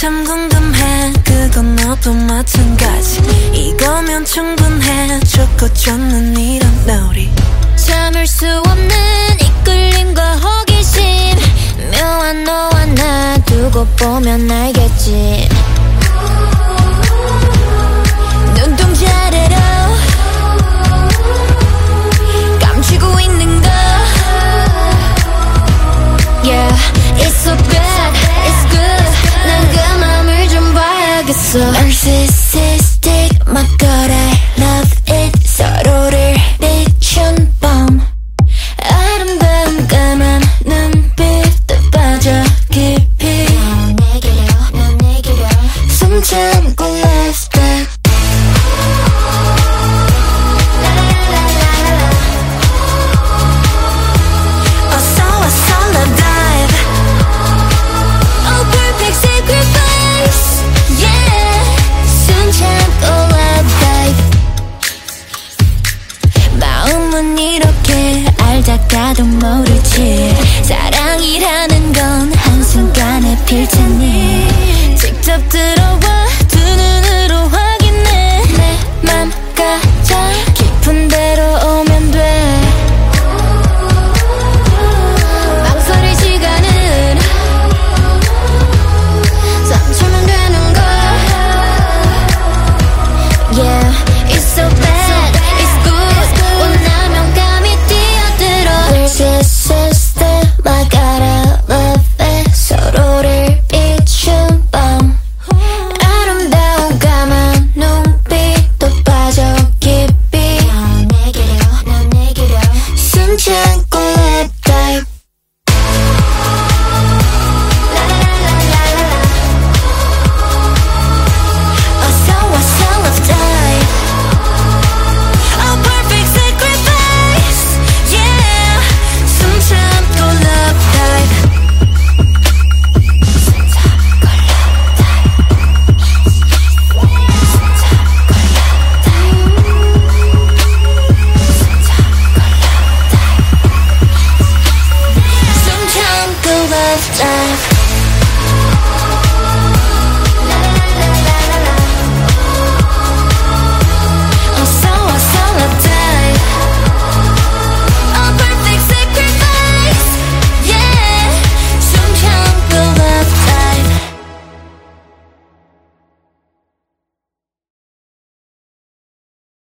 참 궁금해. 그건 너도 마찬가지. 이거면 충분해. 좋고 좋는 이런 놀이. 참을 수 없는 이끌림과 호기심. 묘한 너와 나 두고 보면 알겠지 봐야겠어 Narcissistic, my god I love it 서로를 비춘 밤 아름다운 까만 눈빛도 빠져 깊이 숨 참고 last 알다가도 모르지. 사랑이라는 건 한순간에 필 테니